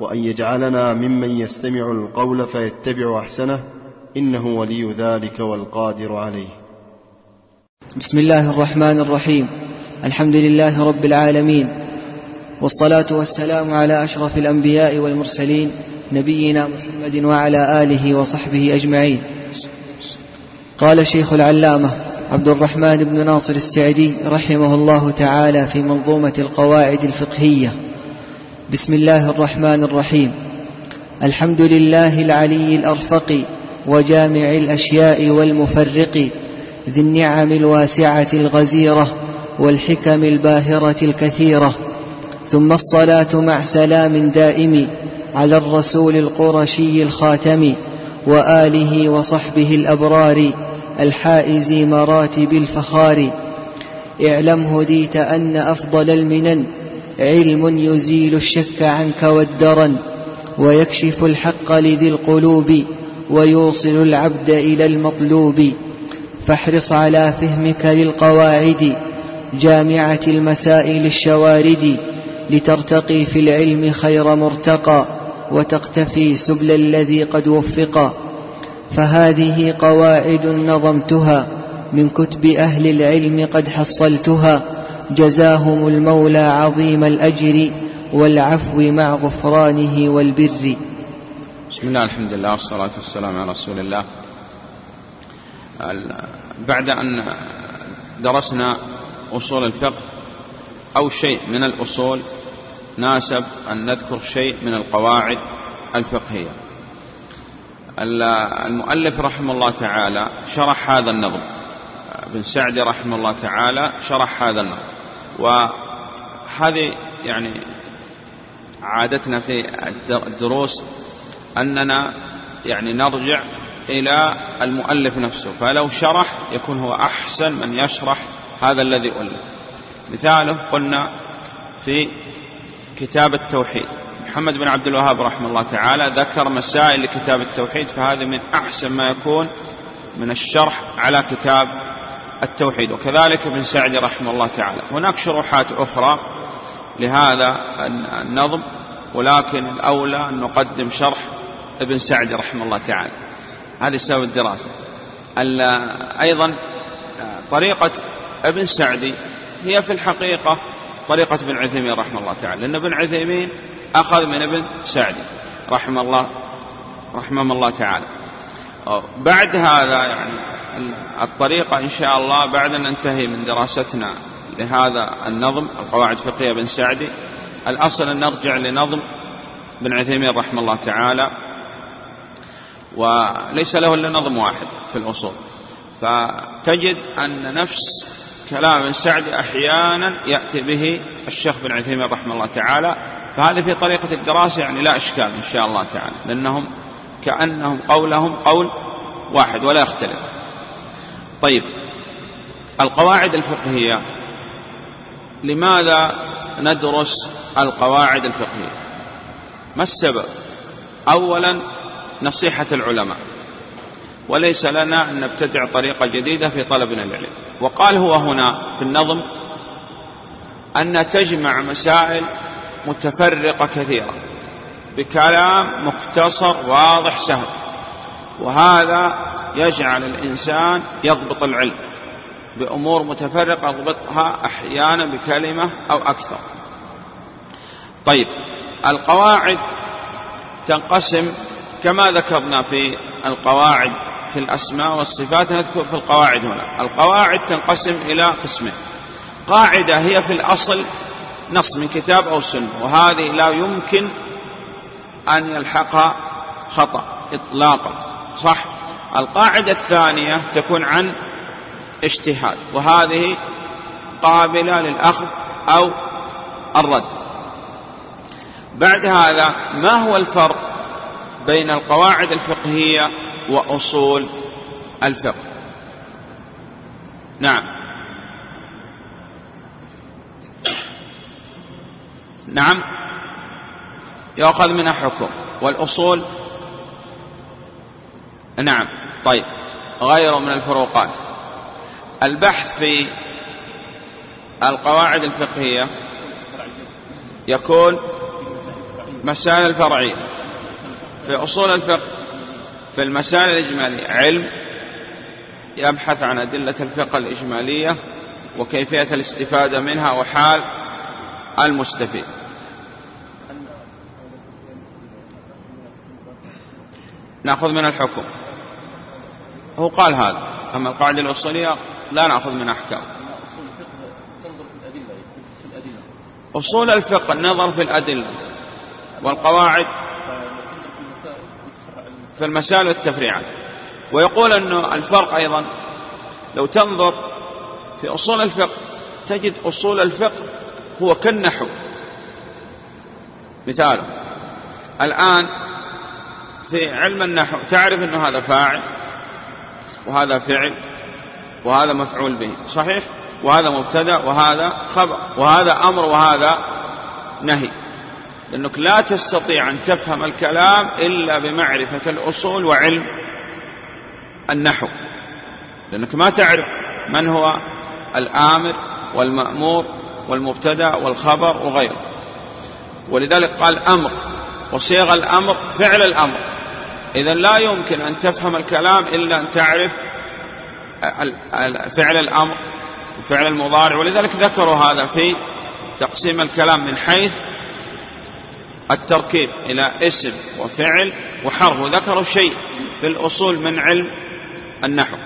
وأن يجعلنا ممن يستمع القول فيتبع أحسنه إنه ولي ذلك والقادر عليه. بسم الله الرحمن الرحيم. الحمد لله رب العالمين والصلاة والسلام على أشرف الأنبياء والمرسلين نبينا محمد وعلى آله وصحبه أجمعين. قال شيخ العلامة عبد الرحمن بن ناصر السعدي رحمه الله تعالى في منظومة القواعد الفقهية. بسم الله الرحمن الرحيم. الحمد لله العلي الأرفق وجامع الأشياء والمفرق ذي النعم الواسعة الغزيرة والحكم الباهرة الكثيرة. ثم الصلاة مع سلام دائم على الرسول القرشي الخاتم وآله وصحبه الأبرار الحائز مراتب الفخار. اعلم هديت أن أفضل المنن علم يزيل الشك عنك والدرن ويكشف الحق لذي القلوب ويوصل العبد إلى المطلوب فاحرص على فهمك للقواعد جامعة المسائل الشوارد لترتقي في العلم خير مرتقى وتقتفي سبل الذي قد وفقا فهذه قواعد نظمتها من كتب أهل العلم قد حصلتها جزاهم المولى عظيم الأجر والعفو مع غفرانه والبر. بسم الله الحمد لله والصلاة والسلام على رسول الله. بعد أن درسنا أصول الفقه أو شيء من الأصول ناسب أن نذكر شيء من القواعد الفقهية. المؤلف رحمه الله تعالى شرح هذا النظم. بن سعد رحمه الله تعالى شرح هذا النظم. وهذه يعني عادتنا في الدروس أننا يعني نرجع إلى المؤلف نفسه فلو شرح يكون هو أحسن من يشرح هذا الذي ألف مثاله قلنا في كتاب التوحيد. محمد بن عبد الوهاب رحمه الله تعالى ذكر مسائل لكتاب التوحيد فهذا من أحسن ما يكون من الشرح على كتاب التوحيد وكذلك ابن سعد رحمه الله تعالى. هناك شروحات أخرى لهذا النظم ولكن الأولى أن نقدم شرح ابن سعد رحمه الله تعالى. هذه سبب الدراسة. أيضا طريقة ابن سعدي هي في الحقيقة طريقة ابن عثيمين رحمه الله تعالى لأن ابن عثيمين أخذ من ابن سعدي رحمه الله رحمه الله تعالى. بعد هذا يعني الطريقة إن شاء الله بعد أن ننتهي من دراستنا لهذا النظم القواعد الفقهية بن سعدي. الأصل أن نرجع لنظم بن عثيمين رحمه الله تعالى وليس له إلا نظم واحد في الأصول. فتجد أن نفس كلام ابن سعد أحيانا يأتي به الشيخ بن عثيمين رحمه الله تعالى. فهذه في طريقة الدراسة يعني لا إشكال إن شاء الله تعالى لأنهم كأنهم قولهم قول واحد ولا يختلف. طيب القواعد الفقهية. لماذا ندرس القواعد الفقهية؟ ما السبب؟ أولا نصيحة العلماء. وليس لنا أن نبتدع طريقة جديدة في طلبنا العلم. وقال هو هنا في النظم أن تجمع مسائل متفرقة كثيرة بكلام مختصر واضح سهل. وهذا يجعل الإنسان يضبط العلم بأمور متفرقة يضبطها أحيانا بكلمة أو أكثر. طيب القواعد تنقسم كما ذكرنا في القواعد في الأسماء والصفات نذكر في القواعد هنا. القواعد تنقسم إلى قسمين. قاعدة هي في الأصل نص من كتاب أو سنة وهذه لا يمكن أن يلحقها خطأ إطلاقا صح؟ القاعدة الثانية تكون عن اجتهاد وهذه قابلة للأخذ أو الرد. بعد هذا ما هو الفرق بين القواعد الفقهية وأصول الفقه؟ نعم. نعم. يؤخذ منها حكم والأصول نعم. طيب. غيره من الفروقات. البحث في القواعد الفقهية يكون مسائل الفرعية في أصول الفقه في المسائل الإجمالية. علم يبحث عن أدلة الفقه الإجمالية وكيفية الاستفادة منها وحال المستفيد. نأخذ من الحكم. هو قال هذا. أما القاعدة الأصولية لا نأخذ من أحكام. أصول الفقه النظر في الأدلة والقواعد في المسائل والتفريعات. ويقول أنه الفرق أيضا لو تنظر في أصول الفقه تجد أصول الفقه هو كالنحو. مثاله الآن في علم النحو تعرف أنه هذا فاعل وهذا فعل وهذا مفعول به صحيح؟ وهذا مبتدأ وهذا خبر وهذا أمر وهذا نهي. لأنك لا تستطيع أن تفهم الكلام إلا بمعرفة الأصول وعلم النحو. لأنك ما تعرف من هو الآمر والمأمور والمبتدأ والخبر وغيره. ولذلك قال أمر وصيغ الأمر فعل الأمر. إذا لا يمكن أن تفهم الكلام إلا أن تعرف فعل الأمر وفعل المضارع. ولذلك ذكروا هذا في تقسيم الكلام من حيث التركيب إلى اسم وفعل وحرف. وذكروا شيء في الأصول من علم النحو.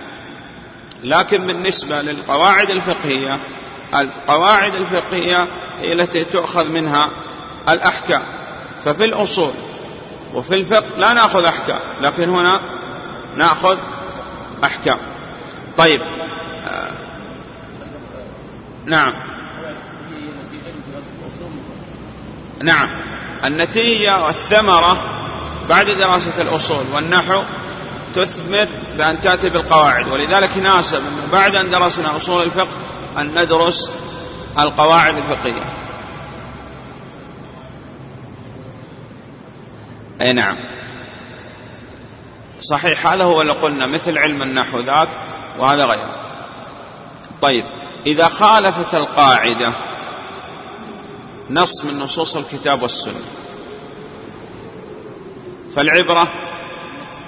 لكن بالنسبة للقواعد الفقهية القواعد الفقهية هي التي تؤخذ منها الأحكام. ففي الأصول وفي الفقه لا نأخذ أحكام لكن هنا نأخذ أحكام. طيب آه نعم. نعم. النتيجة والثمرة بعد دراسة الأصول والنحو تثمر بأن تأتي بالقواعد ولذلك ناسب بعد أن درسنا أصول الفقه أن ندرس القواعد الفقهية. أي نعم. صحيح هذا هو اللي قلنا مثل علم النحو ذاك وهذا غيره. طيب إذا خالفت القاعدة نص من نصوص الكتاب والسنة فالعبرة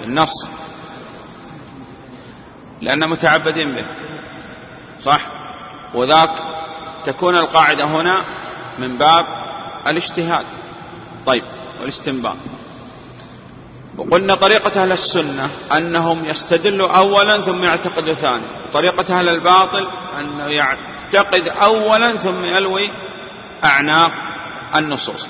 بالنص لأن متعبدين به صح؟ وذاك تكون القاعدة هنا من باب الاجتهاد. طيب والاستنباط. وقلنا طريقة أهل السنة أنهم يستدلوا أولا ثم يعتقدوا ثانيا. طريقة أهل الباطل أنه يعتقد أولا ثم يلوي أعناق النصوص.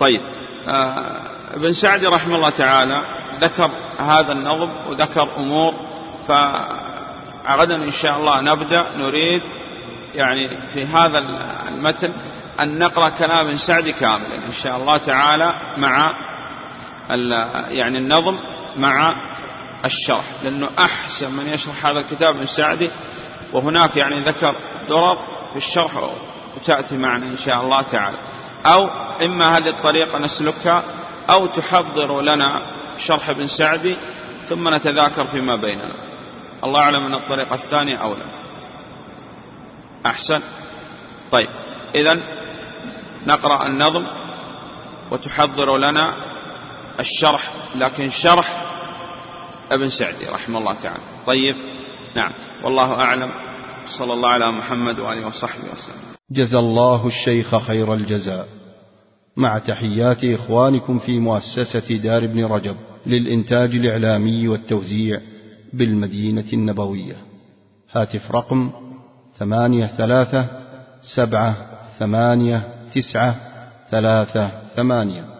طيب آه ابن سعدي رحمه الله تعالى ذكر هذا النظم وذكر أمور فغدا إن شاء الله نبدأ نريد يعني في هذا المتن أن نقرأ كلام ابن سعدي كاملا إن شاء الله تعالى مع يعني النظم مع الشرح لأنه أحسن من يشرح هذا الكتاب ابن سعدي وهناك يعني ذكر درر في الشرح وتأتي معنا إن شاء الله تعالى. أو إما هذه الطريقة نسلكها أو تحضر لنا شرح ابن سعدي ثم نتذاكر فيما بيننا. الله أعلم أن الطريقة الثانية أولى. أحسن؟ طيب إذا نقرأ النظم وتحضر لنا الشرح لكن شرح ابن سعدي رحمه الله تعالى. طيب نعم. والله أعلم. صلى الله على محمد وآله وصحبه وسلم. جزى الله الشيخ خير الجزاء. مع تحيات إخوانكم في مؤسسة دار ابن رجب للإنتاج الإعلامي والتوزيع بالمدينة النبوية. هاتف رقم ثمانية ثلاثة سبعة ثمانية تسعة ثلاثة ثمانية.